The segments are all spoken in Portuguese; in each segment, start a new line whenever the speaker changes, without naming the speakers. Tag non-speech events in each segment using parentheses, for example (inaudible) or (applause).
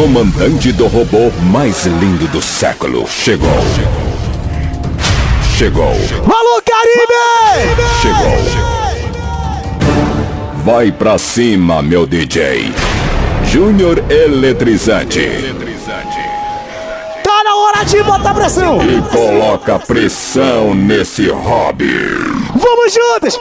comandante do robô mais lindo do século chegou. Chegou.
Alô, Caribe!
Chegou. Vai pra cima, meu DJ. Júnior Eletrizante.
Tá na hora de botar pressão!
E coloca pressão nesse hobby.
Vamos juntos!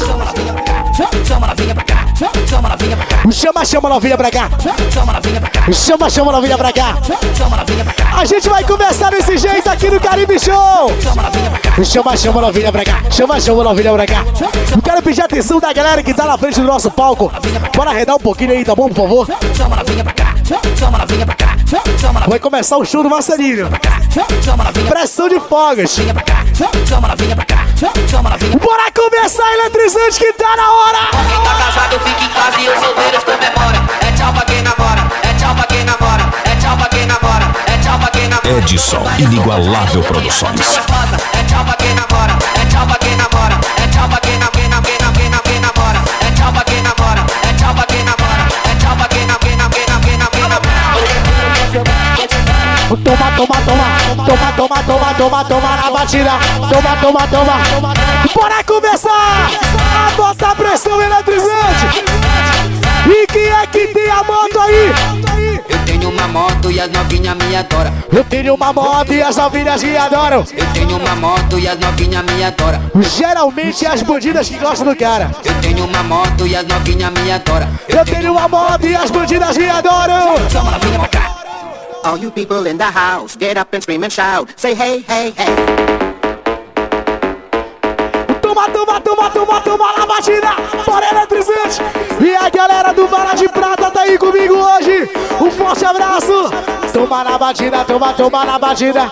Chama novinha pra cá, chama novinha pra cá,
Chama, chama novinha pra cá!
chama novinha pra cá,
Chama, chama novinha pra cá!
chama novinha pra cá,
A gente vai começar desse jeito aqui no Caribe Show!
chama novinha pra cá,
Chama, chama novinha pra cá! Chama, chama novinha pra cá! Eu quero pedir a atenção da galera que tá na frente do nosso palco. Bora arredar um pouquinho aí, tá bom, por favor?
chama novinha pra cá, chama novinha pra cá, chama novinha
Vai começar o show do Marcelinho. Pressão de
novinha
Bora começar eletrizante que tá na hora!
Quem tá casado fica em casa e os solteiros comemora. É tchau pra quem namora, é tchau pra quem namora, é tchau pra quem namora, é tchau pra quem namora.
Edson Inigualável Produções.
É tchau pra quem namora, é tchau pra quem namora, é tchau pra quem namora, é tchau pra quem namora, é tchau pra quem namora,
Toma, toma, toma, toma, toma, toma, toma, toma na batida. Toma, toma, toma. Bora começar a botar pressão eletrizante. E quem é que tem a moto aí?
Eu tenho uma moto e as novinhas me adoram.
Eu tenho uma moto e as novinhas me adoram.
Eu tenho uma moto e as novinhas me adoram.
Geralmente as bandidas que gostam do cara.
Eu tenho uma moto e as novinhas me adoram.
Eu tenho uma moto e as bandidas me adoram.
Chama novinha pra cá.
All you people in the house, get up and scream and shout. Say hey, hey, hey.
Toma, toma, toma, toma, toma na batida. Bora eletrizante. E a galera do Vara de Prata tá aí comigo hoje. Um forte abraço. Toma na batida, toma, toma na batida.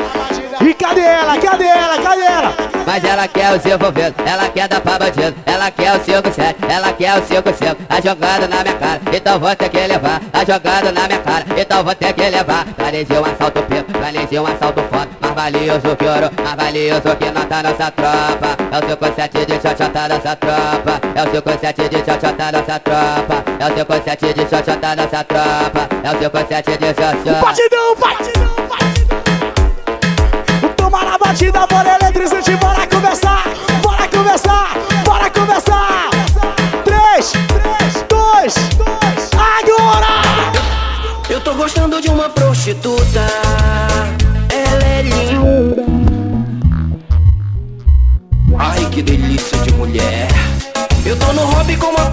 E cadê ela? Cadê ela? Cadê ela?
Mas ela quer o seu envolvido, ela quer dar pra bandido, ela quer o 5-7, ela quer o 5-5, a jogada na minha cara, então vou ter que levar, a jogada na minha cara, então vou ter que levar. Planejei um assalto preto, planejei um assalto foda, mais valioso que ouro, mais valioso que nota nossa tropa. É o 5-7 de xoxota nossa tropa, é o 5-7 de xoxota nossa tropa, é o 5-7 de xoxota nossa tropa, é o 5-7 de xoxota.
Batidão, batidão, batidão. Toma na batida, bora eletrizante, bora começar. Bora começar, bora começar. Três, dois, agora!
Eu tô gostando de uma prostituta. Ela é linda. Ai, que delícia de mulher. Eu tô no hobby com uma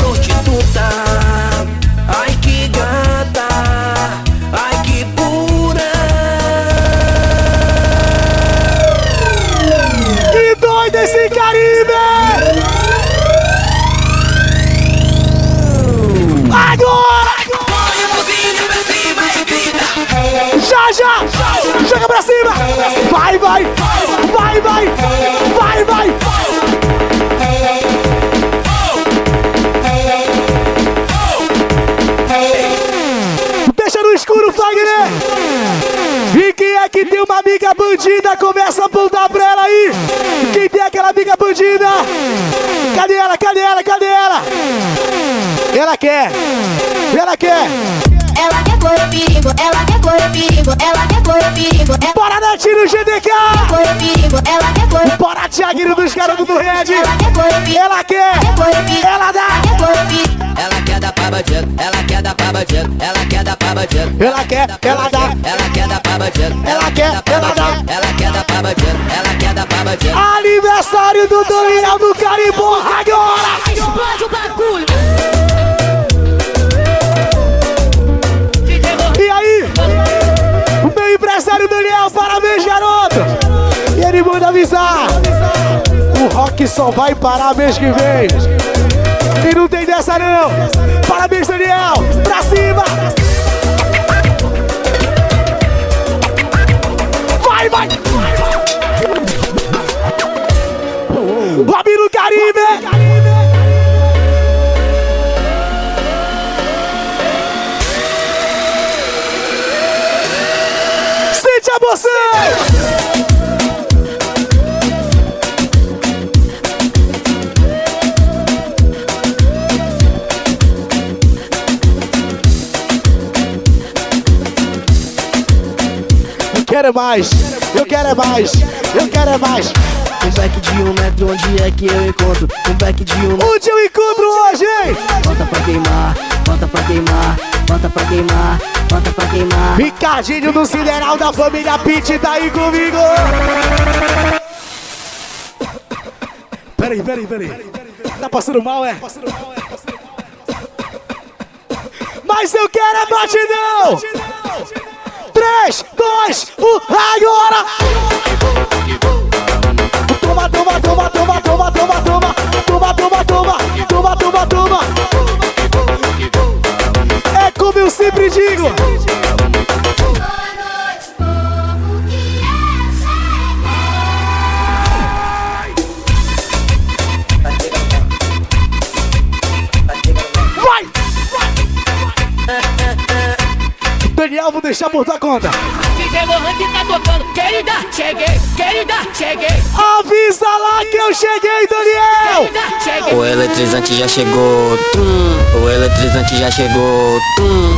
Que
doido esse Caribe! Agora! Já, já! Joga pra cima! Vai, vai! Vai, vai! Vai, vai! Deixa no escuro, Fagner! Tem uma amiga bandida? Começa a apontar pra ela aí! Quem tem aquela amiga bandida? Cadê ela? Cadê ela? Cadê ela? Ela quer! Ela quer!
Ela quer correr perigo, ela quer correr perigo, ela quer correr perigo, ela
Bora Netinho GDK!
quer correr perigo, ela quer correr
Bora Thiaguinho dos garotos do Red!
ela quer correr perigo,
Ela quer!
quer correr perigo,
Ela dá!
quer correr perigo.
Ela quer dar pra bandido, ela quer dar pra bandido, ela quer dar pra bandido.
Ela quer, ela dá!
Ela quer dar pra bandido,
Ela quer, ela dá.
ela quer dar pra bandido, ela quer dar pra bandido.
Aniversário do Dorival do Carimbó agora! Avisar: o rock só vai parar mês que vem. E não tem dessa, não! Parabéns, Daniel! Pra cima! Vai, vai! Bob no Caribe! Sente quero é mais, eu quero é mais, eu quero é mais.
Um back de um metro, onde é que eu encontro? Um back de um metro.
Onde eu encontro hoje, hein?
Bota pra queimar, bota pra queimar, bota pra queimar, bota pra queimar.
Ricardinho do Sideral da família Pitt tá aí comigo. Peraí, peraí, peraí. Tá passando mal, é? Mas eu quero é batidão! 3, 2, 1, agora! Toma, toma, toma, toma, toma, toma, toma, toma, toma, toma, toma, toma, toma. É como eu sempre digo. Daniel, vou deixar por tua conta.
Tocando. Cheguei, cheguei.
Avisa lá que eu cheguei, Daniel!
Cheguei.
O eletrizante já chegou, tum. O eletrizante já chegou, tum.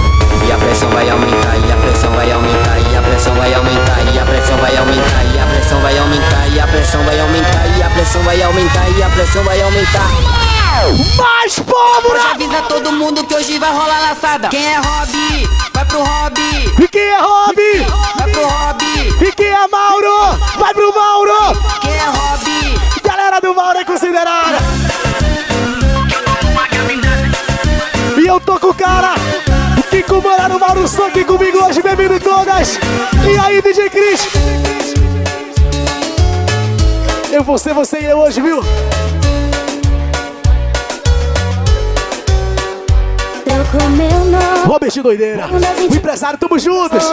E a pressão vai aumentar, e a pressão vai aumentar, e a pressão vai aumentar, e a pressão vai aumentar, e a pressão vai aumentar, e a pressão vai aumentar, e a pressão vai aumentar, e a pressão vai aumentar.
Avisa todo mundo que hoje vai rolar laçada. Quem é Hobby? Vai pro Hobby.
E quem é Rob?
Vai pro Hobby.
E quem é Mauro? Vai pro Mauro!
Quem é Hobby?
Galera do Mauro é considerada! E eu tô com o cara que comandaram o Mauro aqui comigo hoje, bebendo todas! E aí, DJ Cris? Eu, você, você e eu hoje, viu? Robert Doideira, o empresário, tamo juntos!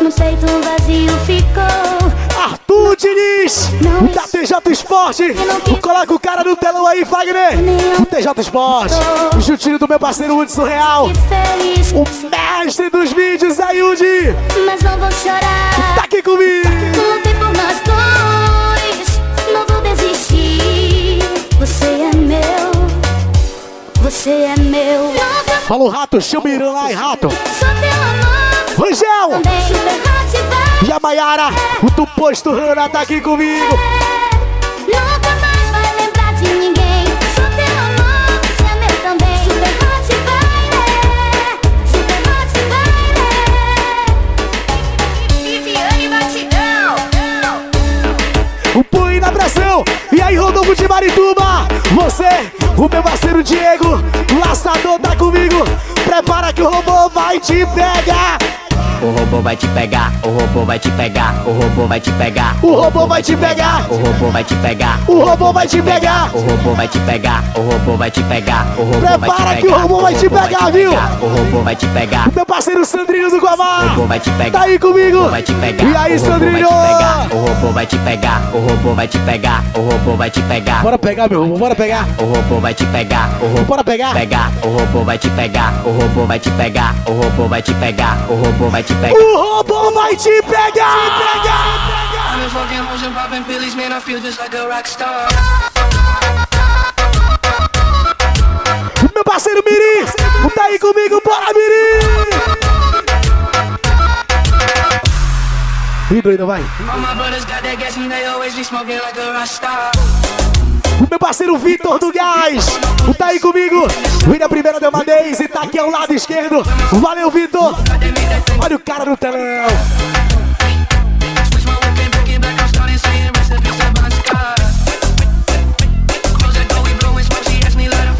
No peito um vazio ficou
Arthur Diniz, o da TJ Esporte. Coloca o cara no telão aí, Fagner. O TJ Esporte, o juntinho do meu parceiro Hudson Real. O mestre dos vídeos, Ayudi.
Mas não vou chorar
Tá aqui comigo.
Lutei por nós dois Você é meu. Nunca
Falou Rato, chama o lá, e Rato.
sou teu amor.
Rangel e a Maiara, o do posto Rana tá aqui comigo.
Nunca mais vai lembrar de ninguém
E aí, Rodolfo de Marituba. Você, o meu parceiro Diego, laçador tá comigo. Prepara que o robô vai te pegar.
O robô vai te pegar, o robô vai te pegar, o robô vai te pegar.
O robô vai te pegar.
O robô vai te pegar.
O robô vai te pegar.
O robô vai te pegar, o robô vai te pegar, o robô vai te
Prepara que o robô vai te pegar, viu?
O robô vai te pegar.
O meu parceiro Sandrinho do
O
Guamá.
robô vai te pegar.
Tá aí comigo.
O vai te pegar.
E aí,
o
Sandrinho?
O robô vai te pegar. O robô vai te pegar. O robô vai te pegar.
Bora pegar, meu robô, bora pegar.
O robô vai te pegar. O robô
Bora pegar.
pegar. O robô vai te pegar. O robô vai te pegar. O robô vai te pegar. O robô vai te pegar.
O robô vai te pegar. pegar.
I've been fucking hoes and popping pillies, man. I feel just like a rock star.
Meu parceiro Miri, tá aí comigo, bora Miri. Ih, doido, vai.
All my brothers got that gas and they always be smoking like a rock star.
O meu parceiro Vitor do Gás. Tá aí comigo. Vem na primeira deu uma e tá aqui ao lado esquerdo. Valeu, Vitor. Olha o cara no telão.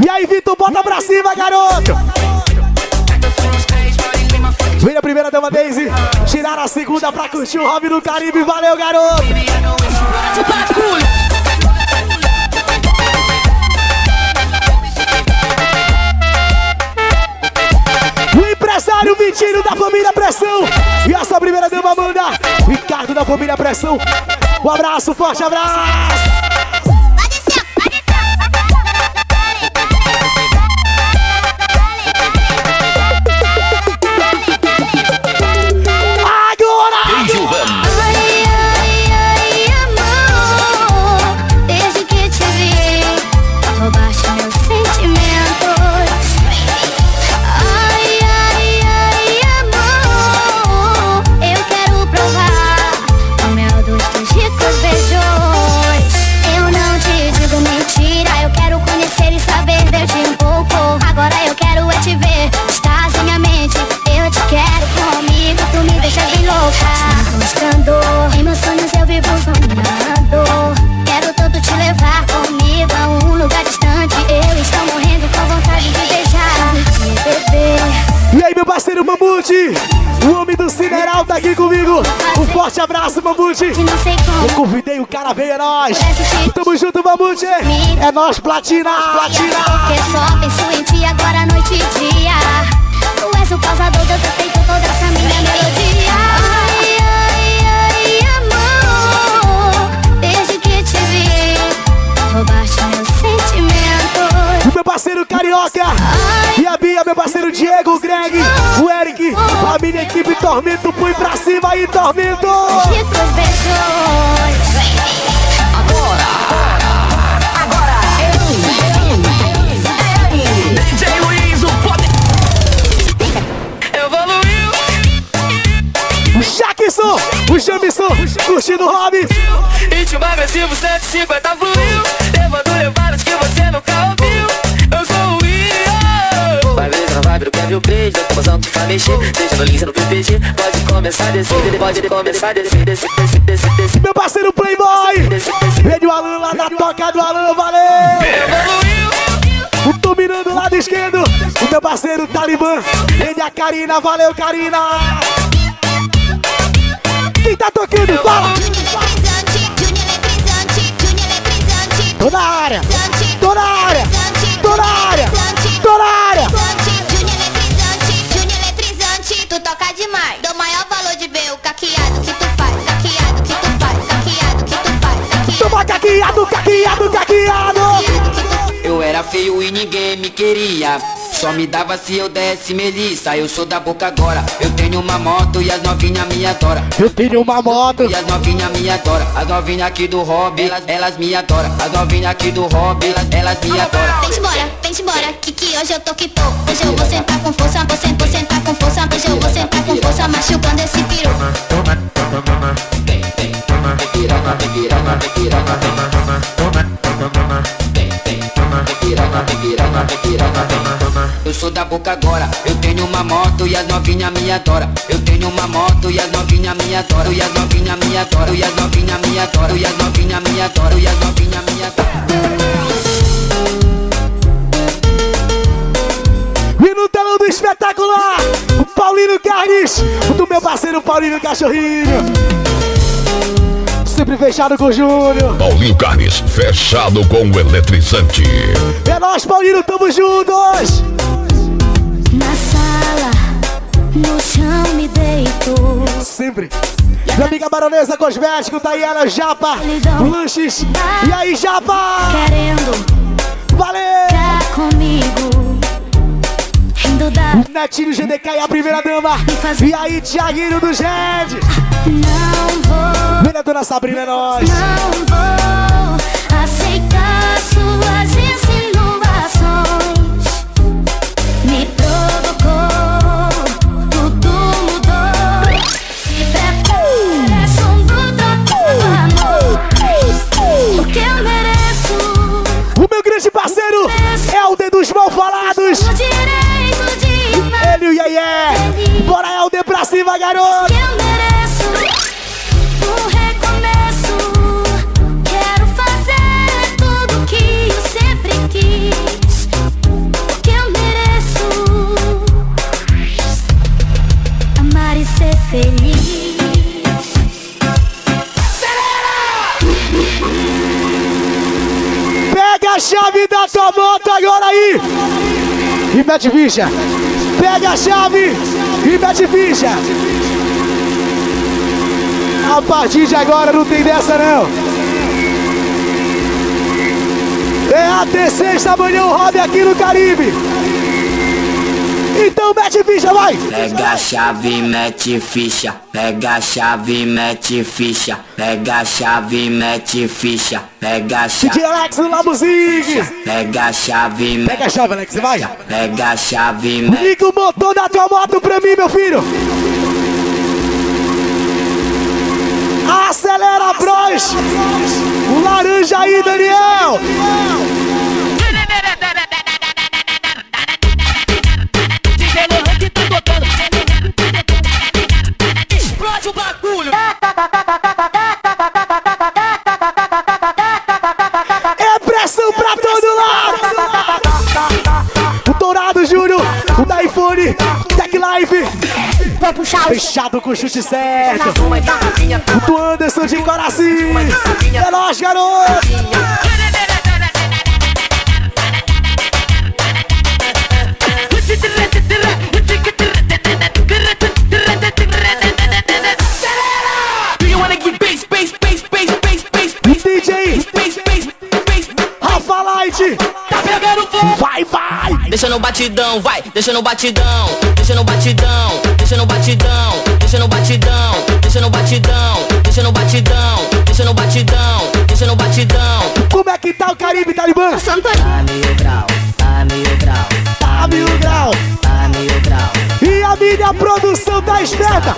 E aí, Vitor, bota pra cima, garoto. Vem na primeira deu uma e tirar a segunda pra curtir o Hobby no Caribe. Valeu, garoto. O empresário Vitinho da família Pressão. E essa primeira deu uma manda. Ricardo da família Pressão. Um abraço, forte abraço. É nós, Platina. Platina.
Porque só penso em ti agora, noite e dia. Tu és o causador de eu ter feito toda essa minha melodia. Ai, ai, ai, amor. Desde que te vi, roubaste meu sentimento.
O meu parceiro Carioca. E a Bia, meu parceiro Diego, o Greg, o Eric. A minha equipe Tormento. Põe pra cima aí, Tormento.
De teus beijos.
Jackson, o Jamison, curtindo o Hobby.
Ritmo agressivo 150 fluiu Levando levadas que você nunca ouviu Eu sou o Rio Vai ver na vibe do Kevin Page Da emoção te faz mexer Seja no link, no PPG Pode começar a descer Pode começar a descer Descer, descer, descer, descer
Meu parceiro Playboy. Vem o Alan lá da toca do Alan, valeu. O dominando o lado esquerdo. O meu parceiro Talibã. Ele a Karina, valeu, Karina. Quem tá tocando? Fala. Tô na área. Tô na área. Tô na área. Tô na área.
Tu toca demais. Dou maior valor de ver o caqueado que tu faz. Caqueado que tu faz. Caqueado que tu faz.
Toma caqueado, caqueado, caqueado.
Feio e ninguém me queria. Só me dava se eu desse melissa. Eu sou da boca agora. Eu tenho uma moto e as novinhas me adoram.
Eu tenho uma moto.
E as novinhas me adoram. As novinhas aqui do hobby, elas, elas me adoram. As novinhas aqui do hobby, elas, elas me adoram.
Vem embora, vem embora, que que hoje eu tô que tô. Hoje eu vou sentar com força, vou sentar, vou sentar com força. Hoje eu vou sentar com força, machucando esse piru.
Vem, vem, vem piranha, vem vem vem. Eu sou da boca agora, eu tenho uma moto e as novinhas me adoram. Eu tenho uma moto e as novinhas me adoram. E as novinhas me adoram, e as novinhas me adoram. E as novinhas me adoram, e as novinhas me adoram.
E no telão do espetacular, o Paulino Carnes, do meu parceiro Paulinho Cachorrinho. Sempre fechado com o Júnior.
Paulinho Carnes, fechado com o eletrizante.
É nós, Paulino, tamo juntos.
Na sala, no chão me deito.
Sempre. Minha amiga baronesa cosmético, Tayana Japa, lanches. E aí, Japa?
Querendo
Valeu!
ficar comigo.
Netinho GDK e a primeira dama. E aí, Thiaguinho do Ged.
Não vou.
Vem a dona Sabrina, é nóis.
Não vou aceitar suas insinuações. Me provocou, tudo mudou. Se prepara, sombro trocando amor. Porque eu mereço
O meu grande parceiro é o D dos mal falados.
o.
Ele e o Yeye. Bora, Helder, pra cima, garoto. Chave da tua moto agora aí. E mete ficha. Pega a chave e mete ficha. A partir de agora não tem dessa não. É até sexta manhã o hobby aqui no Caribe. Mete ficha, vai.
Pega a chave, mete ficha. Pega a chave, mete ficha. Pega a chave, mete ficha. Pega a chave.
DJ Alex no Labuzinho.
Pega a chave,
Pega a chave, Alex, vai.
pega a chave, mete
Liga o motor da tua moto pra mim, meu filho. Acelera, bros. O laranja aí, Daniel. É pressão pra todo lado. O Dourado Júnior, o da iPhone, Tech Live.
Vai puxar
Fechado. Fechado com o chute certo. Do Anderson de Coraci. É nóis, garoto.
Batidão, vai, deixa no batidão, deixa no batidão, deixa no batidão, deixa no batidão, deixa no batidão, deixa no batidão, deixa no batidão, deixa no batidão.
Como é que tá o Caribe, Talibã?
A mil grau, a mil grau,
Tá mil grau.
a mil grau.
E a minha produção tá esperta.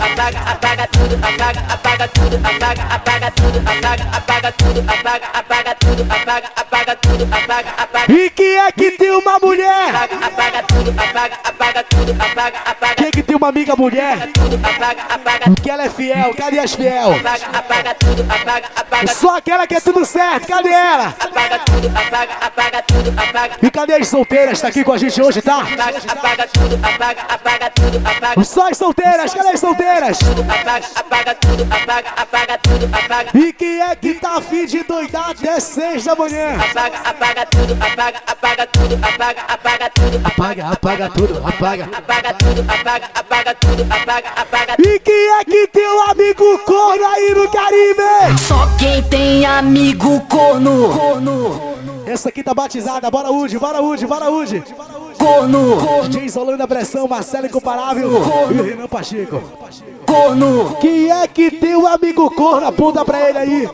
Apaga, apaga tudo, apaga, apaga tudo, apaga, apaga tudo, apaga, apaga tudo, apaga, apaga tudo, apaga, apaga tudo, apaga, apaga,
E quem é que tem uma mulher?
apaga, apaga tudo, apaga, apaga tudo, apaga, apaga
Quem é que tem uma amiga mulher?
tudo, apaga, apaga,
Que ela é fiel. Cadê as fiel?
apaga, apaga tudo, apaga, apaga,
Só aquela que é tudo certo. Cadê ela?
apaga tudo, apaga, apaga tudo, apaga,
E cadê as solteiras? Tá aqui com a gente hoje, tá?
apaga, apaga tudo, apaga, apaga tudo, apaga,
Só as solteiras. Cadê as solteiras?
apaga, apaga tudo, apaga, apaga tudo, apaga,
E quem é que tá afim de doidar até seis da manhã?
apaga, apaga tudo, apaga, apaga tudo, apaga, apaga tudo,
Apaga, apaga tudo, apaga.
apaga tudo, apaga, apaga tudo, apaga, apaga
E quem é que tem um amigo corno aí no Caribe?
Só quem tem amigo corno, corno,
Essa aqui tá batizada. Bora, Udi, bora, Udi, bora, Udi.
corno,
DJ Holanda Pressão, Marcelo Incomparável e o Renan Pacheco.
Corno.
Quem é que tem um amigo corno? Aponta pra ele aí.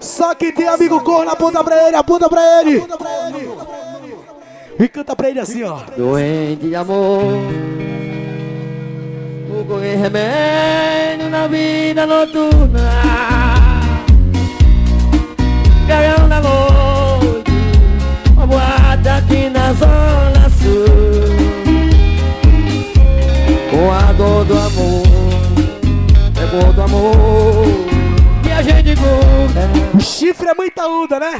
Só que tem amigo corno, aponta pra ele, aponta pra ele. E canta pra ele assim, ó.
Doente de amor. Vou correr remédio na vida noturna. Carão da noite. Uma boata aqui na zona sul. Com a dor do amor. Dor do amor. E a gente cura.
O chifre é muita onda, né?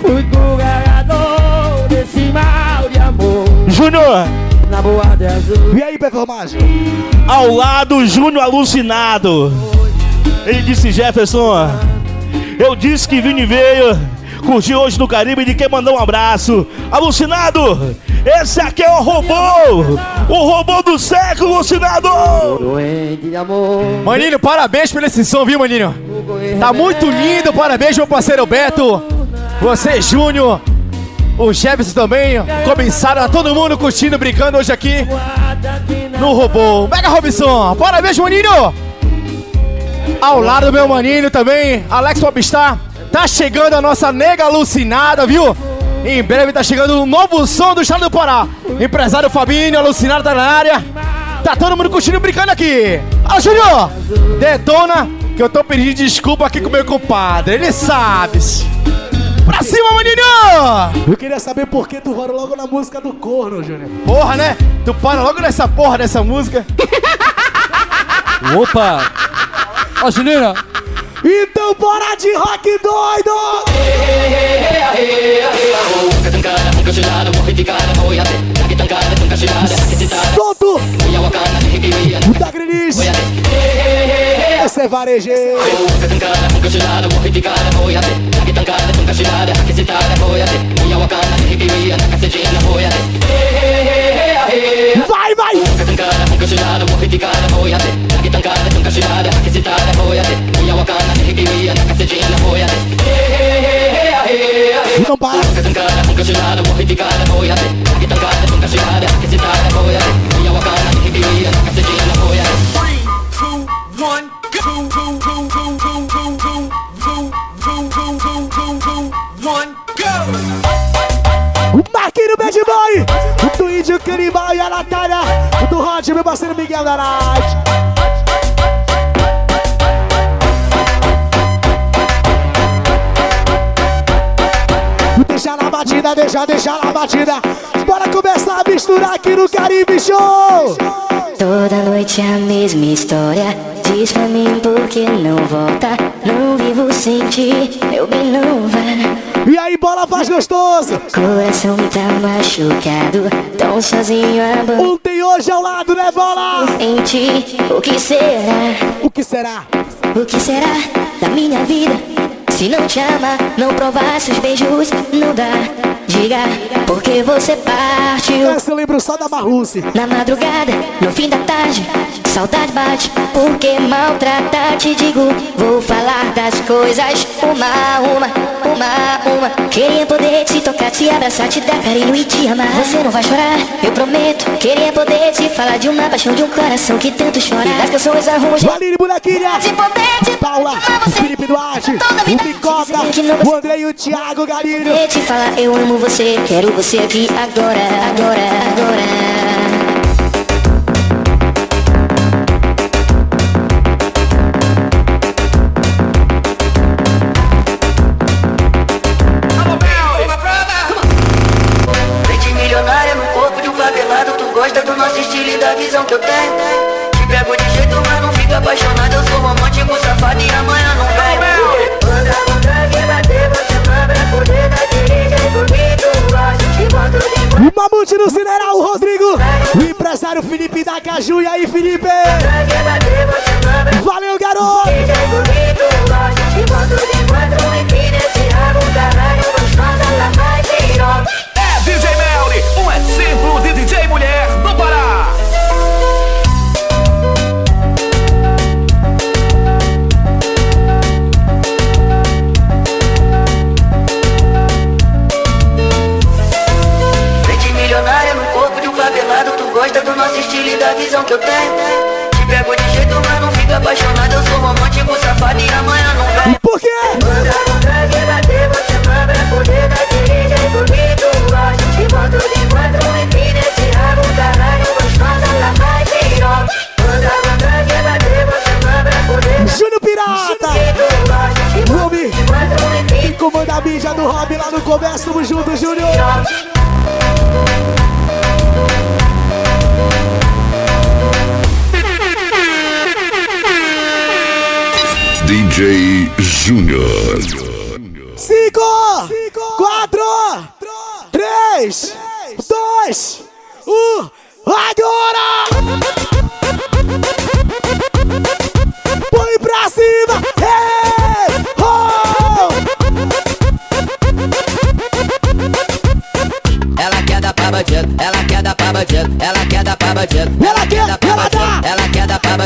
Fui curador desse mal de amor.
Júnior,
Na boate azul.
E aí, performagem?
ao lado, Júnior alucinado. Ele disse, Jefferson, eu disse que Vini veio curtir hoje no Caribe e de quem mandou um abraço. Alucinado, esse aqui é o robô, o robô do século, alucinado.
Maninho, parabéns pelo esse som, viu, Maninho? Tá muito lindo, parabéns, meu parceiro Beto. Você, Júnior. O Jefferson também, comissário, tá todo mundo curtindo, brincando hoje aqui no robô. Mega Robson, parabéns, maninho! Ao lado do meu maninho também, Alex Popstar. Tá chegando a nossa nega alucinada, viu? Em breve tá chegando um novo som do estado do Pará. Empresário Fabinho, alucinado tá na área. Tá todo mundo curtindo, brincando aqui. Ó, Júnior, detona que eu tô pedindo desculpa aqui com meu compadre. Ele sabe. Pra cima, maninho!
Eu queria saber por que tu parou logo na música do corno, Júnior.
Porra, né? Tu para logo nessa porra dessa música. (laughs)
Opa! Ó, Juliana,
Então bora de rock doido! Solto! Da Greenice! Essa é varejeiro! Vai, vai! tirada foi Minha wakana, Na foi Não para. Nunca tirada foi Deixa na batida batida, na. Bora começar a misturar aqui no Caribe Show.
Toda noite a mesma história. Diz pra mim por que não volta. Não vivo sem ti, meu bem não vai.
E aí, bola faz gostoso.
Coração tá machucado, tão sozinho abandonado.
Um tem hoje ao lado, né, bola?
Em ti, o que será?
O que será?
O que será da minha vida? Se não te ama, não provar seus beijos, não dá. Diga, porque você partiu
Essa eu lembro só da Marluce.
na madrugada, no fim da tarde. Saudade bate, porque maltrata. Te digo, vou falar das coisas uma a uma, uma a uma. Queria poder te tocar, te abraçar, te dar carinho e te amar. Você não vai chorar, eu prometo. Queria poder te falar de uma paixão de um coração que tanto chora. E das canções arrumas.
Valine Bonequinha.
De poder te
Paula, Felipe Duarte, o Bicoca, o André e o Thiago Galinho.
Poder te falar, eu amo você, quero você aqui agora, agora, agora.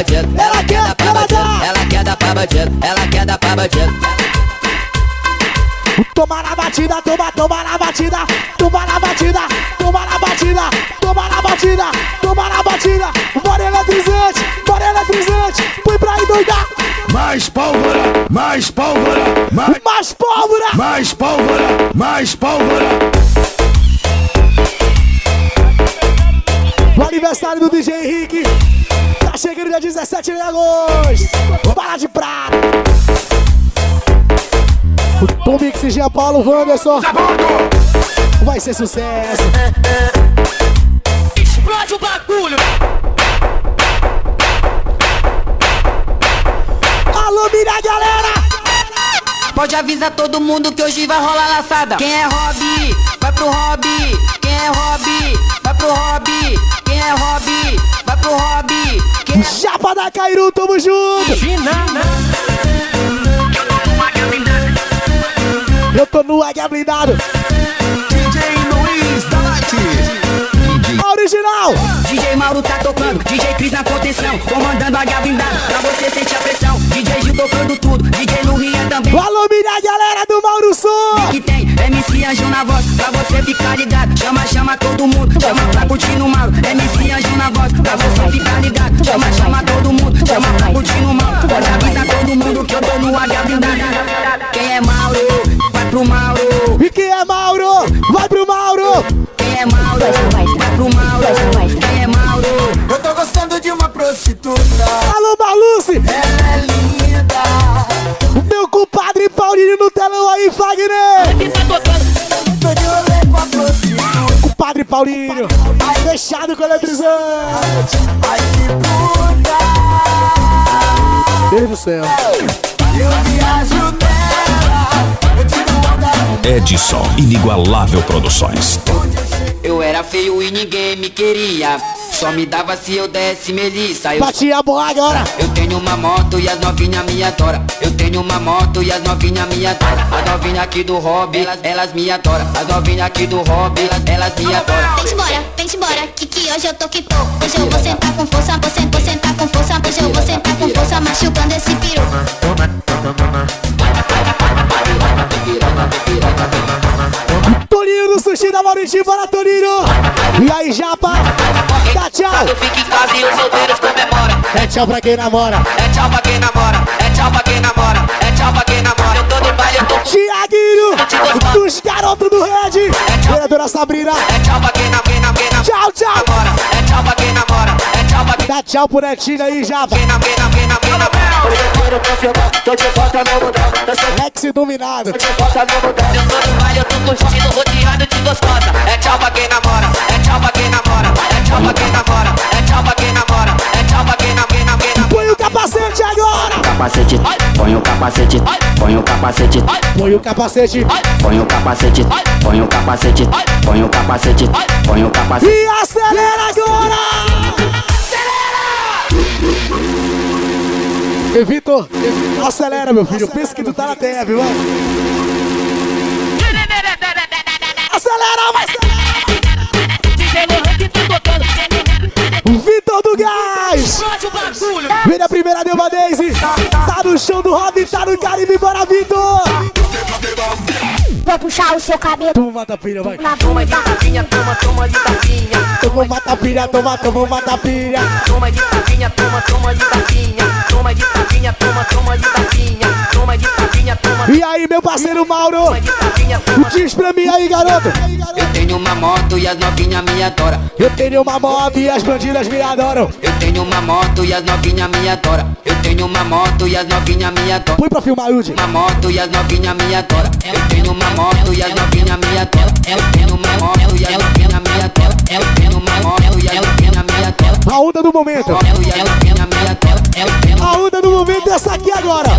Bandido, Ela quer, dar pra ela bandido,
ela quer
dar pra bandido, ela quer dar pra bandido.
Toma na batida, toma, toma na batida, toma na batida, toma na batida, toma na batida, toma na batida. Bora eletrizante, bora eletrizante, põe pra endoidar.
Mais pólvora, mais pólvora, mais,
Mais pólvora!
mais pólvora, mais pólvora.
O aniversário do DJ Henrique dia 17 de agosto. Bala de prata. O Tom Mix e Jean Paulo Wanderson. Vai ser sucesso.
Explode o bagulho!
Alô, minha galera!
Pode avisar todo mundo que hoje vai rolar laçada. Quem é hobby, vai pro hobby. Quem é hobby, vai pro hobby. Quem é hobby, pro hobby. Quem é
Chapa da Cairu, tamo junto! Eu tô no Águia Blindado.
DJ Luiz da Light.
Original!
DJ Mauro tá tocando, DJ Cris na contenção, comandando a blindada, pra você sentir a pressão. DJ Gil tocando tudo, DJ Lurinha também.
Alô,
você ficar ligado. Chama, chama todo mundo, chama pra curtir no Mauro. MC Anjo na voz, pra você ficar ligado. Chama, chama todo mundo, chama pra curtir no Mauro. Pode avisar todo mundo que eu tô no águia blindada. Quem é Mauro, vai pro Mauro.
E quem é Mauro? Vai pro Mauro!
Quem é Mauro, vai pro Mauro. Quem é Mauro?
Eu tô gostando de uma prostituta
Alô, Maluce!
Ela é linda
Meu compadre Paulinho no telão aí, Fagner!
Tô de rolê com
Padre Paulinho. Fechado com a eletrizante. Deus do céu.
Edson Inigualável Produções.
Eu era feio e ninguém me queria. Só me dava se eu desse melissa. Eu,
Bati a bola agora.
eu tenho uma moto e as novinhas me adoram. Eu tenho uma moto e as novinhas me adoram. As novinhas aqui do hobby, elas, elas me adoram. As novinhas aqui do hobby, elas, elas me adoram.
Vem embora, vem embora, que que hoje eu tô que tô. Hoje eu vou sentar com força, vou sentar, vou sentar com força. Hoje eu vou sentar com força, machucando esse piru.
Toninho do sushi da Mauritinho para Toninho. E aí, Japa? Dá tchau.
Eu fico em casa e os solteiros comemoram.
É tchau pra quem namora.
É tchau pra quem namora, é tchau pra quem namora, é tchau pra quem namora. Eu tô no baile, eu tô com
Tiaguinho, dos garotos do Red. Vereadora Sabrina.
É tchau pra quem namora.
Tchau, tchau.
É tchau pra quem namora,
Dá tchau pro Netinho aí, mudão. Rex dominado.
Eu tô no baile, eu tô curtindo, rodeado de gostosa. É tchau pra quem namora, é tchau pra quem namora, é tchau pra quem namora, é tchau pra quem namora, é tchau pra quem namora, quem.
Põe o capacete agora.
Capacete, põe o capacete, põe o capacete,
Põe o capacete.
põe o capacete, põe o capacete, põe o capacete, põe o capacete.
E acelera agora. E Vitor, acelera, meu filho. Pensa que tu tá na TV, mano. Acelera, vai Vitor do Gás! Vem na primeira Delma Daisy! Tá no chão do Rob, tá no Caribe, bora Vitor!
Vou puxar o seu cabelo
Toma tapinha, vai!
na bunda.
Tapinha, toma, toma de tapinha.
Toma uma tapinha, toma, toma uma tapinha!
Toma de tapinha, toma, toma de tapinha. Toma de tapinha, toma, toma de tapinha. Toma de tapinha, toma,
E aí, meu parceiro Mauro? Diz pra mim aí, garoto!
Eu tenho uma moto e as novinhas me adoram.
Eu tenho uma moto e as bandidas me adoram!
Eu tenho uma moto e as novinhas me adoram. Eu tenho uma moto e as novinhas me adoram.
Põe pra filmar, Yudi!
Uma moto e as novinhas me adoram. Eu tenho uma moto e as novinhas me adoram. Eu tenho uma moto e as novinhas me adoram. Eu tenho uma moto e as novinhas me adoram.
A onda do momento!
E.
A onda do momento é essa aqui agora!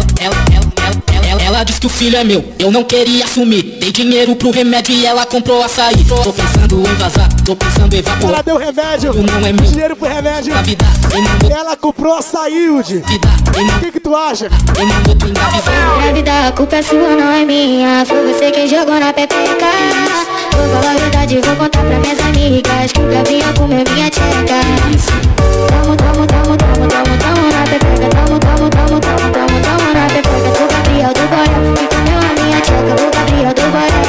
Ela diz que o filho é meu, eu não queria assumir. Dei dinheiro pro remédio e ela comprou açaí. Tô pensando em vazar, tô pensando em evaporar.
Ela deu remédio!
Não é meu.
Dinheiro pro remédio!
Na vida,
Ela comprou açaí,
vida, não,
O que que tu acha?
eu não vou.
Grávida, a culpa é sua, não é minha. Foi você quem jogou na pepeca. Vou falar a verdade, vou contar pra minhas amigas. Que o Gabriel comeu minha tcheca. Tamo, tamo, tamo, tamo, tamo, tamo na pepeca. Tamo, tamo, tamo, tamo, tamo, Gabriel do Borel, que comeu a minha tcheca. Do Gabriel do Borel.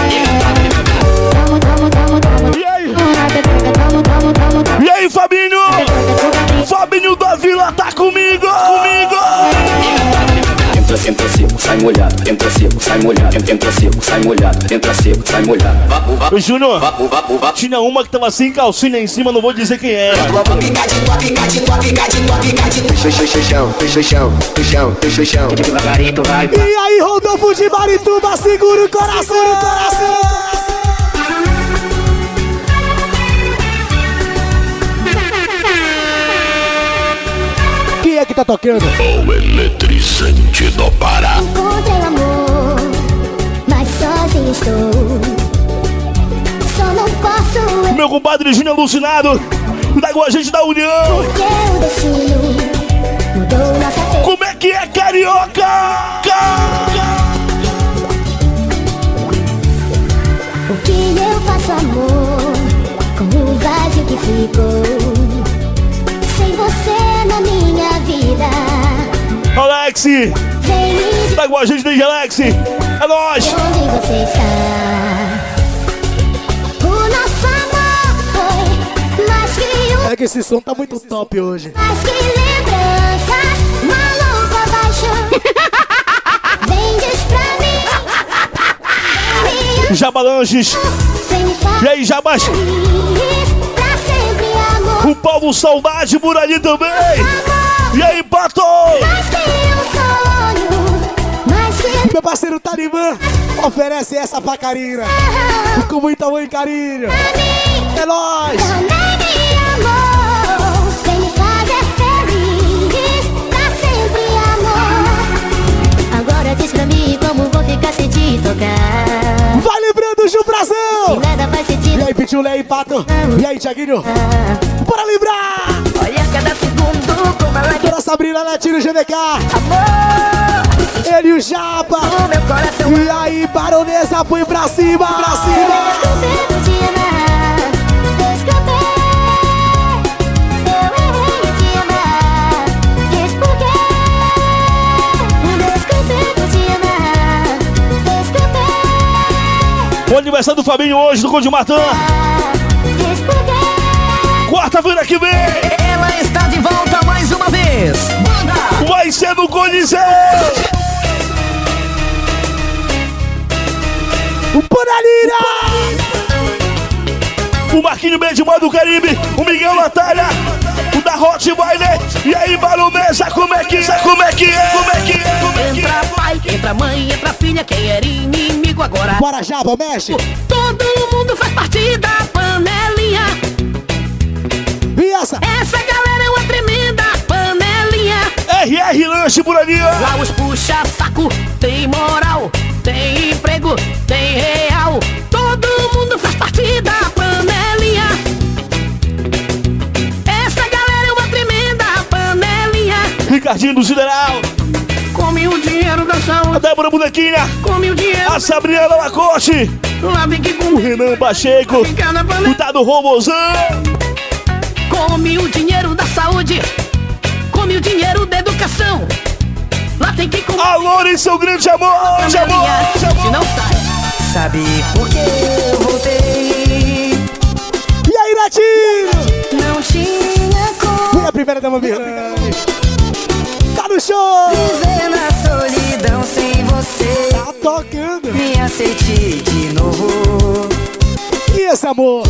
Tamo, tamo, tamo, tamo,
E aí? E aí, Fabinho? Fabinho da
molhado, entra seco, sai molhado, entra seco, sai molhado, entra seco, sai molhado.
Ô, Júnior, tinha uma que tava sem calcinha em cima, não vou dizer quem era.
E aí, Rodolfo de Marituba, segura o coração! Segura o coração! É que tá tocando?
O eletrizante do Pará.
Encontrei o amor, mas sozinho estou. Só não posso
Meu compadre Júnior alucinado, tá com a gente da União.
porque o destino mudou nossa fé.
Como é que é, carioca?
O que eu faço, amor, com o vazio que ficou? Sem você na minha.
Alex, tá com a gente desde Alex. É nóis.
onde você está. O nosso amor foi mais que um,
É que esse som tá muito top hoje.
mais que lembranças. Maluco abaixo. (laughs) Vem, diz pra mim. Me
Jaba Lanches.
Vem me
E aí, Jabas?
feliz pra sempre, amor.
O Paulo Saudade por ali também. E aí, Pato?
Mais que um sonho, mais que
Meu parceiro Talibã, Oferece essa pra Karina. Com muito amor e carinho. É nóis.
Diz pra mim como vou ficar sem te tocar.
Vai lembrando, Ju Brazão.
Que nada faz sentido.
E aí, Pichula, e Pato. E aí, Thiaguinho. Bora lembrar. Dona Sabrina Netinho GDK.
amor.
Ele e o Japa.
O meu coração
E aí, baronesa, põe pra cima, pra cima.
Desculpe por te amar, desculpe. Eu errei em te amar, diz por quê. Desculpe por te amar, desculpe.
O aniversário do Fabinho hoje, do Conde Martã. Quarta-feira que vem.
Ela está mais uma vez. Banda.
Vai ser no Coliseu.
O Panalira.
O Marquinho Bedimão do Caribe. O Miguel Natália. O da Rottweiler. E aí, Balomesa, como é que é? Como é que é? Como é que é? Como é que
Entra
é?
pai, entra mãe, entra filha, quem era inimigo agora.
Bora, Japa, mexe.
Todo mundo faz parte da panelinha.
E essa?
É
RR Lanche por ali, ó.
Lá os puxa saco, tem moral, tem emprego, tem real. Todo mundo faz parte da panelinha. Essa galera é uma tremenda panelinha.
Ricardinho do General.
Come o dinheiro da
A
saúde,
Débora Bonequinha.
come o dinheiro.
A Sabrina Lacoste.
Lá tem que
O
comer.
Renan Pacheco. O. Dado Robozão.
Come o dinheiro da saúde, come o dinheiro da educação. Lá tem que comer.
Alô, e seu grande amor. Amor. De
Se
amor.
não sai.
Sabe por que eu voltei?
E aí, Netinho?
Não tinha como
E a primeira dama Mirlane. Tá no show.
viver na solidão sem você.
Tá tocando.
Me aceite de novo.
E esse amor?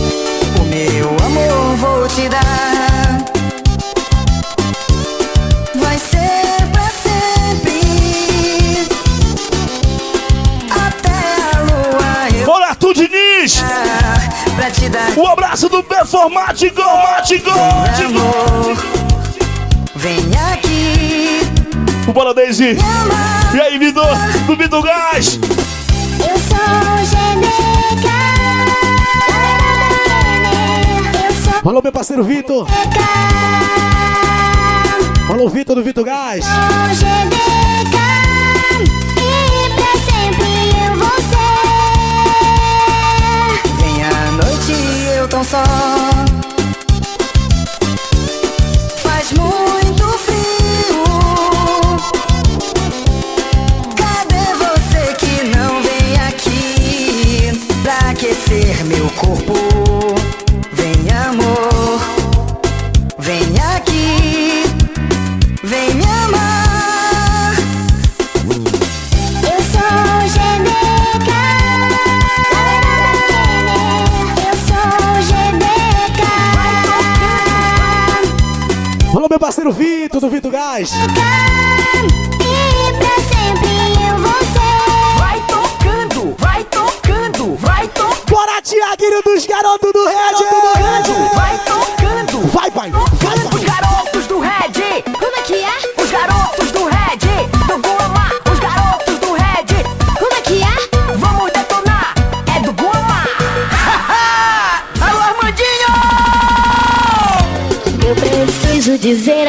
O meu amor vou te dar. Dar.
Um abraço do Performático. Mático.
Vem aqui
O Bola Daisy.
me amar.
E aí, Vitor? Do Vitor Gás.
Eu sou Geneca.
Alô, meu parceiro Vitor.
Geneca.
Alô, Vitor do Vitor Gás.
Sou Geneca. E pra sempre eu vou ser.
Noite
parceiro Vitor do Vitor Gás.
Vai tocando, vai tocando, vai tocando.
Bora, Tiaguinho dos garotos do Red.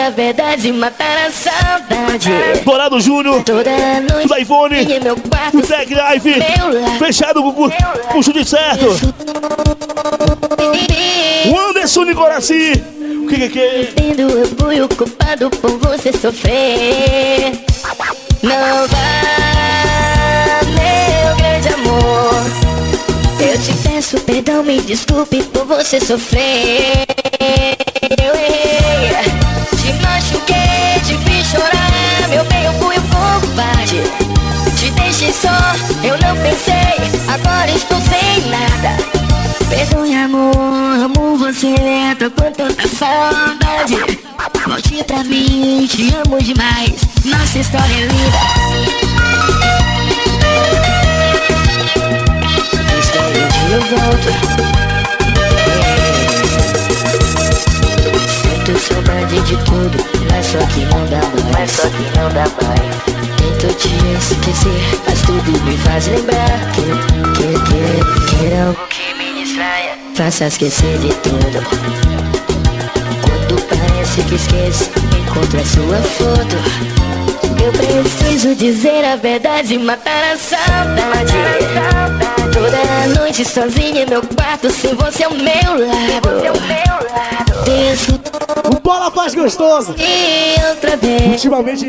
A verdade, matar a saudade.
Dourado Júnior.
Noite.
IPhone.
quarto.
O Tech
lar.
Fechado com o com o chute certo. O Anderson Nicoraci. O que que que é?
Entendo, eu fui o culpado por você sofrer. Não vá, meu grande amor. Eu te peço perdão, me desculpe por você sofrer. Eu errei, machuquei, te fiz chorar. Meu bem, eu fui o covarde. Te deixei só, eu não pensei. Agora estou sem nada. Perdoe, amor, amo você, tô com tanta saudade. Volte pra mim, te amo demais. Nossa história é linda.
solto. Sinto saudade de tudo, mas só que não dá mais. Mas só que não dá mais. Tento te esquecer, mas tudo me faz lembrar que, que, que, que algo que me distraia. Faça esquecer de tudo. Quando parece que esqueço, encontro a sua foto. Eu preciso dizer a verdade e matar a saudade. Toda noite sozinha em meu quarto, sem você ao meu lado. Desço
O bola faz gostoso.
e outra vez.
Ultimamente,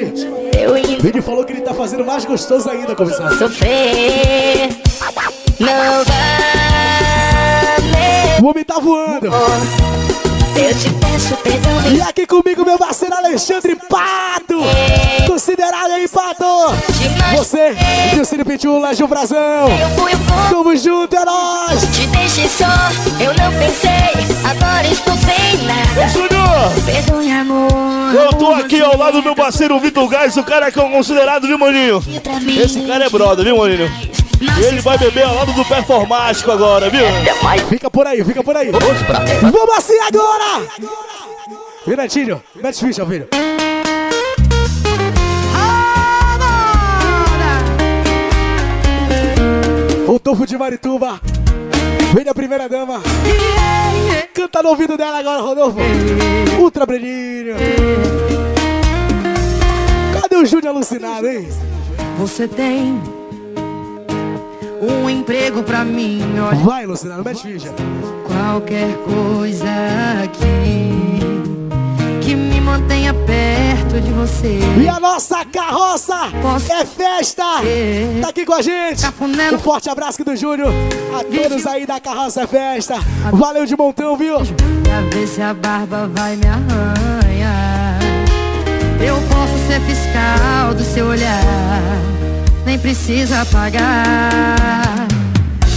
Eu
Vini falou que ele tá fazendo mais gostoso ainda, comissário.
sofrer. Não vá
O homem tá voando.
Eu te peço perdão,
E aqui comigo, meu parceiro Alexandre Pato. Considerado aí, Pato. Você, Dilcine Pitula, Gil Brazão. Tamo junto, é nóis.
Te deixei só, eu não pensei. Agora estou sem nada.
Júnior!
Perdoe, amor.
Eu tô aqui ao lado do meu parceiro Vitor Gás, o cara que é considerado, viu, Maninho? Esse cara é brother, viu, Maninho? Ele vai beber ao lado do performático agora, viu?
Fica por aí, fica por aí. Vamos assim agora. Renatinho, mete ficha, filho. O Tofo de Marituba. Vem a primeira dama. Canta no ouvido dela agora, Rodolfo. Ultra Breninho. Cadê o Júnior alucinado, hein?
Você tem um emprego pra mim, olha.
Vai, alucinado, mete ficha.
Qualquer coisa aqui que me mantenha perto de você.
E a nossa carroça é festa! Tá aqui com a gente! Um forte abraço aqui do Júnior a todos aí da carroça é festa! Valeu de montão, viu?
Pra ver se a barba vai me arranhar. Eu posso ser fiscal do seu olhar, nem precisa pagar.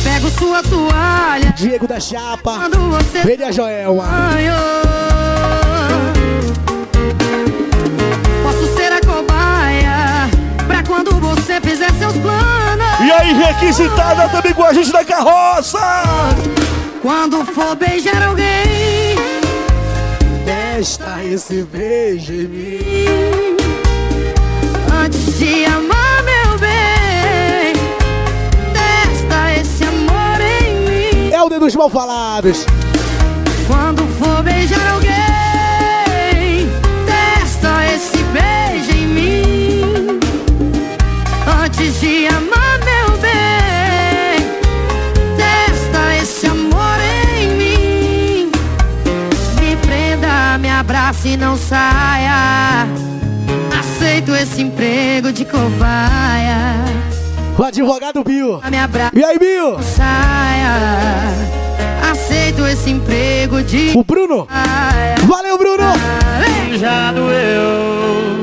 Pego sua toalha.
Diego da Chapa.
Quando você
é Joelma.
Posso ser a cobaia pra quando você fizer seus planos.
E aí, requisitada também com a gente da carroça!
Quando for beijar alguém,
Testa esse beijo em mim.
antes de amar
dos mal falados.
Quando for beijar alguém, testa esse beijo em mim. Antes de amar meu bem, testa esse amor em mim. Me prenda, me e não saia. Aceito esse emprego de cobaia.
O advogado Bill. E aí, Bill?
Saia. Aceito esse emprego de
O Bruno. Valeu, Bruno!
Já doeu,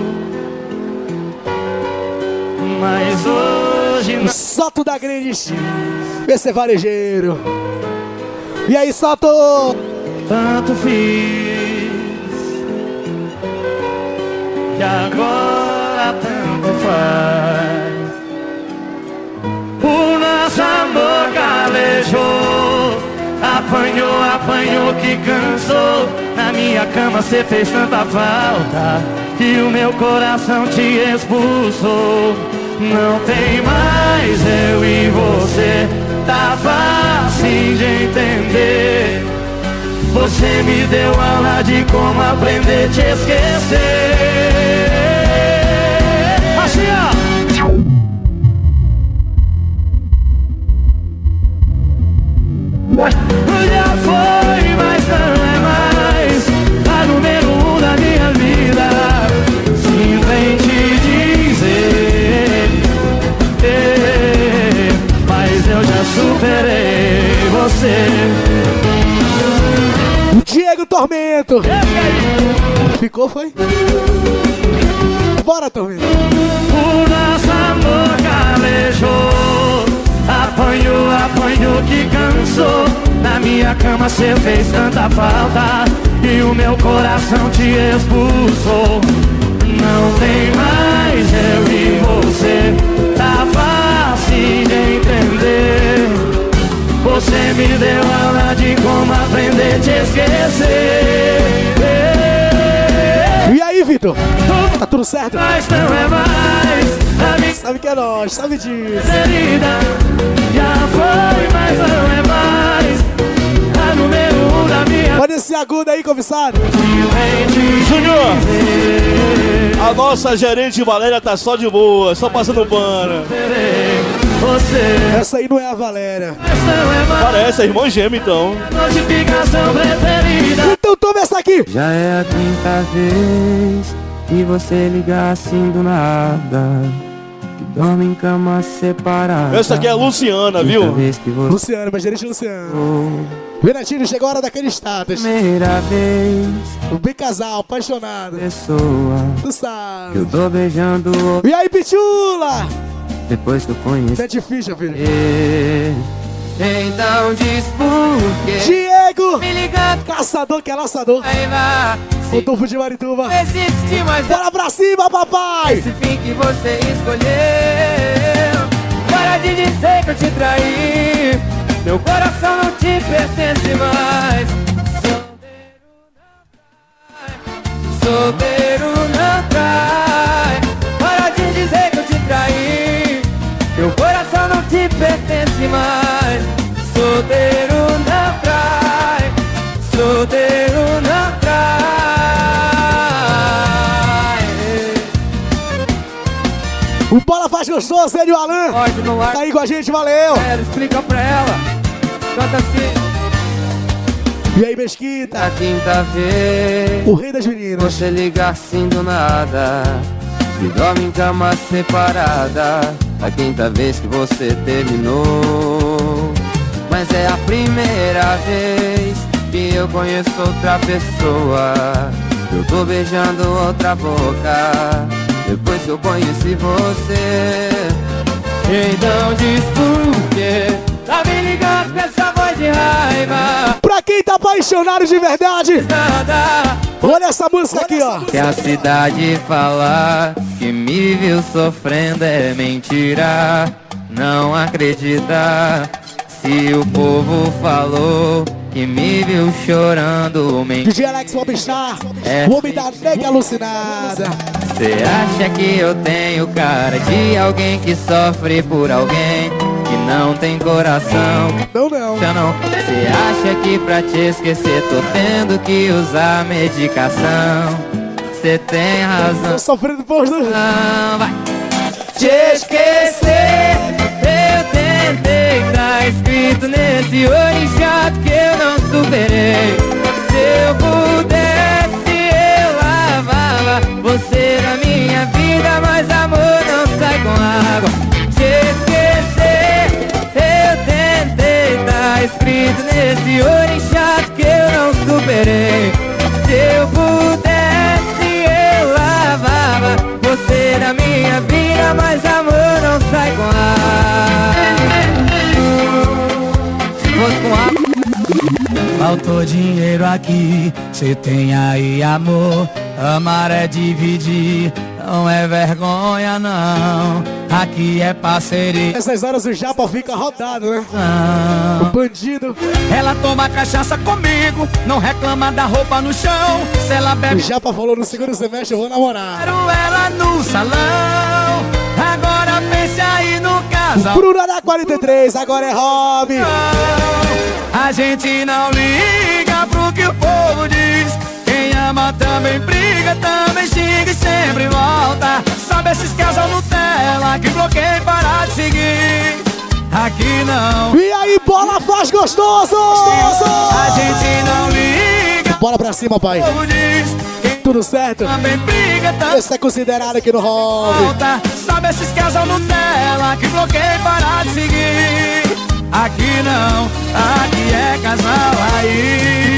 mas hoje não.
Soto da Grandes. Esse é varejeiro. E aí, Soto?
Tanto fiz que agora tanto faz. O nosso amor calejou, apanhou, apanhou que cansou. Na minha cama cê fez tanta falta que o meu coração te expulsou. Não tem mais eu e você, tá fácil de entender. Você me deu aula de como aprender a te esquecer. Já foi, mas não é mais a número um da minha vida. Sinto em te dizer, eh, mas eu já superei você.
Diego Tormento. Ficou, foi? Bora, Tormento.
O nosso amor calejou Apanhou, apanhou que cansou Na minha cama cê fez tanta falta E o meu coração te expulsou. Não tem mais eu e você. Tá fácil de entender. Você me
deu aula de como aprender a te esquecer. E aí, Vitor? Tá tudo certo?
Mas não é mais.
Sabe que é nós, sabe disso.
querida Já foi, mas não é mais A número um da minha
Olha esse agudo aí, comissário.
Júnior! A nossa gerente Valéria tá só de boa, só passando pano.
Essa aí não é a Valéria.
não é
Parece, é irmão gêmeo então.
notificação preferida
Então toma essa aqui.
Já é a quinta vez que você liga assim do nada. Que dorme em cama separada.
Essa aqui é a Luciana, viu?
Luciano, mas gerente Luciano. Renatinho, chegou a hora daquele status.
primeira vez
O bem casal, apaixonado.
pessoa
Tu
que eu
sabe.
tô beijando
E aí, Pichula?
depois que eu conheci.
É difícil, filho.
Então diz por?
Diego!
Me ligando
Caçador que é laçador.
raiva.
Rodolfo de Marituba.
Existe mais
Bora pra cima, papai!
esse fim que você escolheu. Para de dizer que eu te traí. Meu coração não te pertence mais. Solteiro não Solteiro não trai. Solteiro não trai.
O Bola faz gostoso, ele e o Alan.
Ar.
Tá aí com a gente, valeu!
Ela explica pra ela. Canta assim.
E aí, Mesquita?
A quinta vez
O rei das meninas.
você liga assim do nada. E dorme em cama separada. A quinta vez que você terminou. Mas é a primeira vez que eu conheço outra pessoa. Eu tô beijando outra boca. Depois que eu conheci você. Então diz por quê? Tá me ligando com essa voz de raiva.
Pra quem tá apaixonado de verdade,
Nada.
olha essa música aqui, ó.
Se a cidade falar que me viu sofrendo é mentira, não acredita. Se o povo falou que me viu chorando, mentira.
DJ Alex Popstar,
É.
o homem da nega alucinada.
Cê acha que eu tenho cara de alguém que sofre por alguém que não tem coração?
Não, não.
Já não. Cê acha que pra te esquecer tô tendo que usar medicação? Cê tem razão.
Tô sofrendo por.
Não, vai. Te esquecer, eu tentei, tá escrito nesse horizonte que eu não superei. Se eu pudesse, eu lavava você na minha vida, mas amor não sai com água. Te esquecer, eu tentei, tá escrito nesse horizonte que eu não superei. Se eu pudesse, eu lavava você na minha vida, mas amor não sai com água.
Faltou dinheiro aqui, cê tem aí amor. Amar é dividir, não é vergonha não. Aqui é parceria.
Nessas horas o Japa fica rodado, né? O bandido.
Ela toma cachaça comigo, não reclama da roupa no chão. Se ela
O
bebe,
Japa falou no segundo semestre, eu vou namorar.
quero ela no salão. Agora pense aí
O
casal.
Bruno era 43, agora é Robin.
A gente não liga pro que o povo diz. Quem ama também briga, também xinga e sempre volta. Sabe esses casal Nutella que bloqueia e para de seguir? Aqui não.
E aí, bola faz gostoso!
A gente não liga
Bola pra cima, pai.
pro povo diz.
Tudo certo?
também briga, também
Esse é considerado aqui no Robin.
volta. Sabe esses casal Nutella que bloqueia e para de seguir? Aqui não, aqui é casal raiz.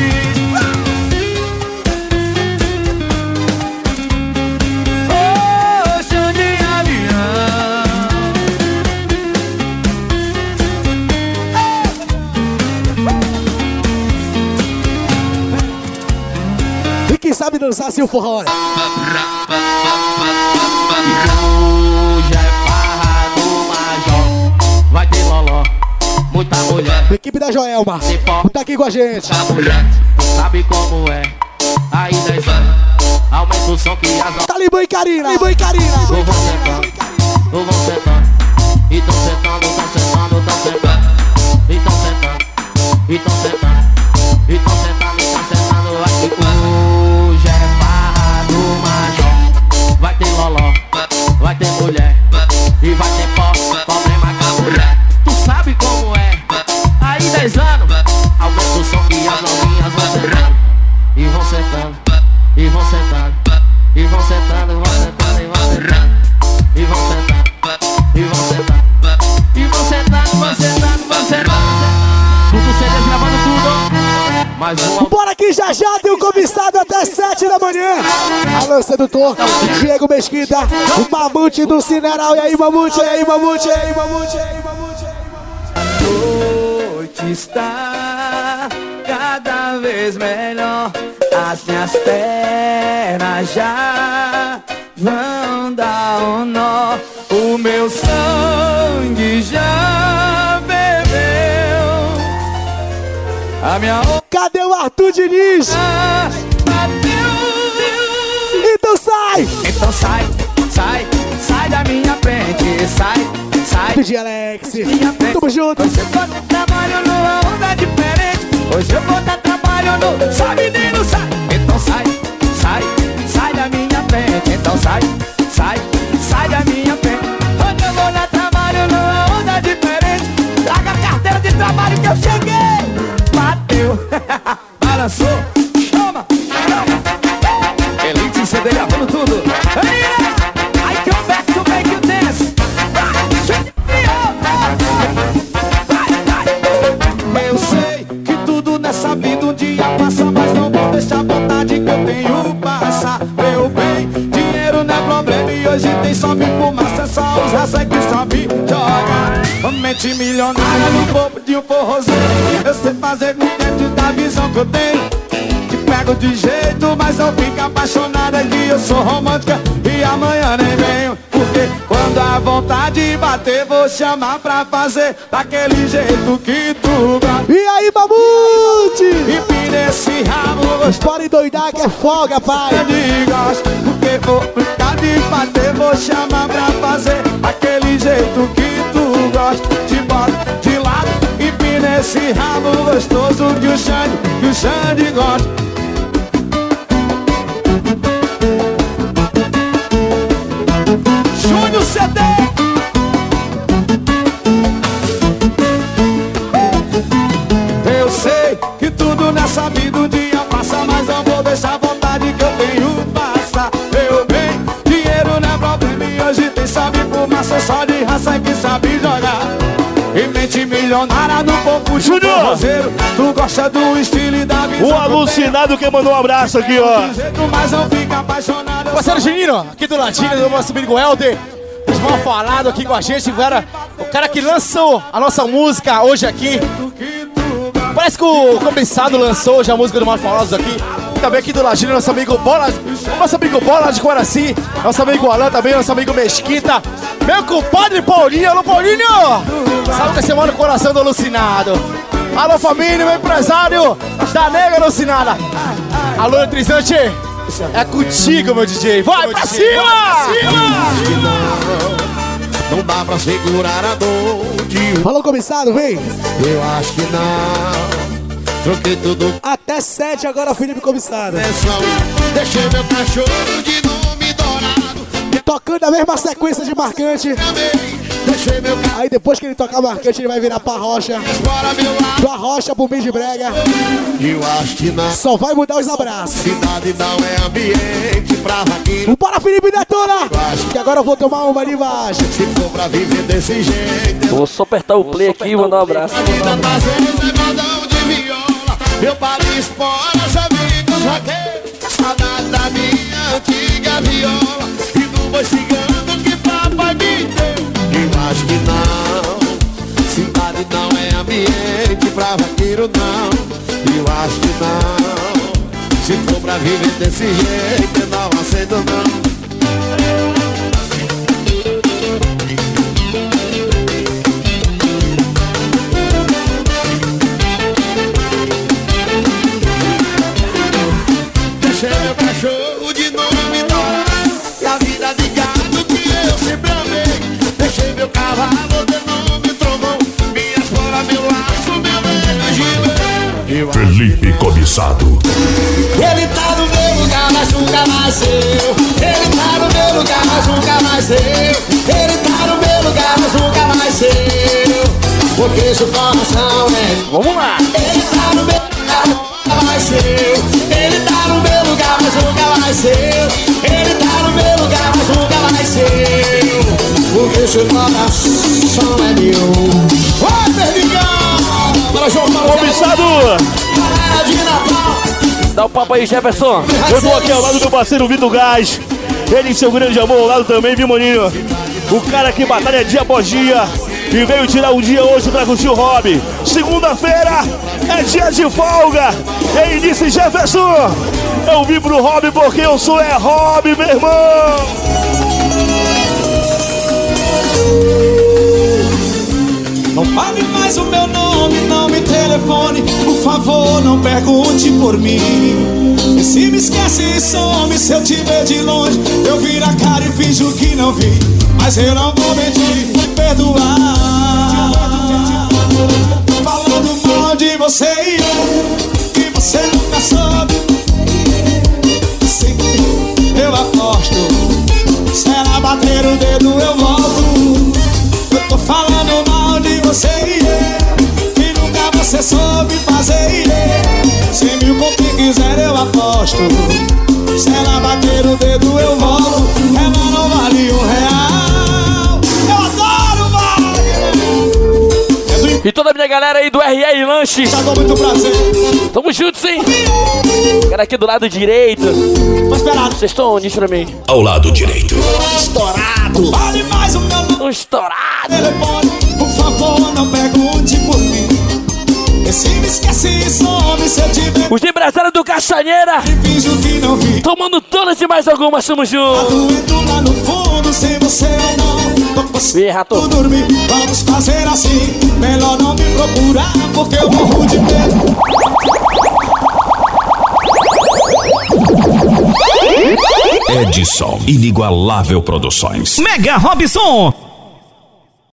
Sabe dançar o forró?
É. Vai ter loló, muita mulher.
Equipe da Joelma. Tá aqui com a gente.
Mulher, sabe como é. Aí desce, Aumenta o som que as
Talibã e Karina, Talibã e Karina.
Ou vão sentando, ou vão sentando. E tão sentando, tão sentando, tão sentando. E tão sentando, e tão sentando.
Já tem um cobiçado até 7 da manhã. Alô, sedutor, Diego Mesquita, o mamute do Cineral. E aí, mamute, e aí, mamute, e aí, mamute, e aí, mamute.
noite está cada vez melhor. As minhas pernas já vão dar um nó. O meu sangue já bebeu. A minha
o Arthur Diniz? Então sai!
Então sai, sai, sai da minha frente, sai, sai.
DJ Alex, tamo junto.
Hoje eu vou dar trabalho numa onda diferente. Hoje eu vou dar trabalho no. Sai, menino, sai. Então sai, sai, sai da minha frente. Então sai, sai, sai da minha frente. Hoje eu vou dar trabalho numa onda diferente. Traga a carteira de trabalho que eu cheguei. Balançou, toma, toma. Elite CD gravando tudo. I come back to make you dance. Eu sei que tudo nessa vida um dia passa, mas não vou deixar a vontade que eu tenho passar. Meu bem, dinheiro não é problema e hoje tem só me fumaça, só os raça que Mente milionária no corpo de um forrozeiro. Eu sei fazer com dentro da visão que eu tenho. Te pego de jeito, mas não fica apaixonada que eu sou romântica e amanhã nem venho. Porque quando a vontade bater, vou chamar pra fazer daquele jeito que tu gosta.
E aí, mamute?
Empina esse rabo,
Bora endoidar que é folga, pai.
de gosto. Porque vou vontade bater, vou chamar pra fazer daquele jeito que tu gosta. Esse rabo gostoso que o Xande, que o Xande gosta. Júnior CD. Eu sei que tudo nessa vida um dia passa, mas não vou deixar a vontade que eu tenho passar. Eu bem, dinheiro não é problema e hoje tem sabe fumaça só de raça que sabe jogar. E mente milionária no povo de
Júnior!
Tu gosta do estilo e da visão
O
eu
alucinado que mandou um abraço aqui, ó.
Jeito, mas não fica apaixonado. eu
Parceiro Juninho, aqui do Latino, do nosso amigo Helder. Vão falado aqui com a gente, cara, o cara que lançou a nossa música hoje aqui. Parece que o comissário lançou hoje a música do Mal Falados aqui. Também aqui do Latino, nosso amigo Bola, nosso amigo Bola de Coraci, nosso amigo Alan também, nosso amigo Mesquita. Meu compadre Paulinho, alô Paulinho! Sabe que você mora no coração do alucinado. Alô família, meu empresário da Nega Alucinada. Alô eletrizante, é contigo, meu DJ. Vai pra cima!
Não dá pra segurar a dor de um.
Falou, comissário, vem.
Eu acho que não. Troquei tudo
Até 7 agora, Felipe Comissário.
atenção. Deixei meu cachorro de nome dourado.
Tocando a mesma sequência de marcante. Aí depois que ele tocar marcante, ele vai virar pra rocha.
para meu lado.
Do arrocha pro de brega.
Eu acho que não.
Só vai mudar os abraços.
Cidade não é ambiente pra vaqueiro.
Bora, Felipe Detona! Que agora eu vou tomar uma ali embaixo.
Se for pra viver desse jeito.
Vou só apertar o play aqui e mandar um abraço.
Tá zero, levadão de viola. Meu Paris fora, já vi com os vaqueiros. Saudade da minha antiga viola. E do boi acho que não. Cidade não é ambiente pra vaqueiro, não. Eu acho que não. Se for pra viver desse jeito, eu não aceito, não.
Você não me trovou. Minha espora, meu laço, meu beijo de
Felipe Cobiçado.
Ele tá no meu lugar, mas nunca mais eu. Ele tá no meu lugar, mas nunca mais eu. Ele tá no meu lugar, mas nunca mais eu. Porque seu coração é.
Vamos lá!
Ele tá no meu lugar, mas nunca mais eu. Ele tá no meu lugar, mas nunca mais eu. Seu coração é meu. Oi, Perdigão! Para João Paulo. Natal.
Dá o papo aí, Jefferson. Eu tô aqui ao lado do meu parceiro Vitor Gás. Ele e seu grande amor ao lado também, viu, Moninho? O cara que batalha dia após dia e veio tirar um dia hoje pra curtir o hobby. Segunda-feira é dia de folga. Ele disse, Jefferson, eu vim pro hobby porque eu sou é hobby, meu irmão.
Não fale mais o meu nome, não me telefone. Por favor, não pergunte por mim. E se me esquece e some, se eu te ver de longe, eu viro a cara e finjo que não vi. Mas eu não vou mentir, me perdoar. Falando mal de você e eu, que você nunca soube. Sim, eu aposto. Se ela bater o dedo, eu volto. Tô falando mal de você e eu Que nunca você soube fazer e eu Cem mil com quem quiser eu aposto Se ela bater o dedo eu volto Ela não vale um real Eu adoro Wagner
E toda a minha galera aí do RR Lanches.
Com muito prazer
Tamo juntos, hein? Cara aqui do lado direito. Vocês estão onde pra mim?
Ao lado direito.
Estourado Vale mais o
Um estourado
telefone Por favor não pergunte por mim se me esquece some se eu te ver
Os empresários do Castanheira. Tomando todas e mais algumas, tamo junto.
Lá no fundo sem você eu não Tô conseguindo dormir Vamos fazer assim Melhor não me procurar Porque eu morro de medo
Edson Inigualável Produções.
Mega Robson.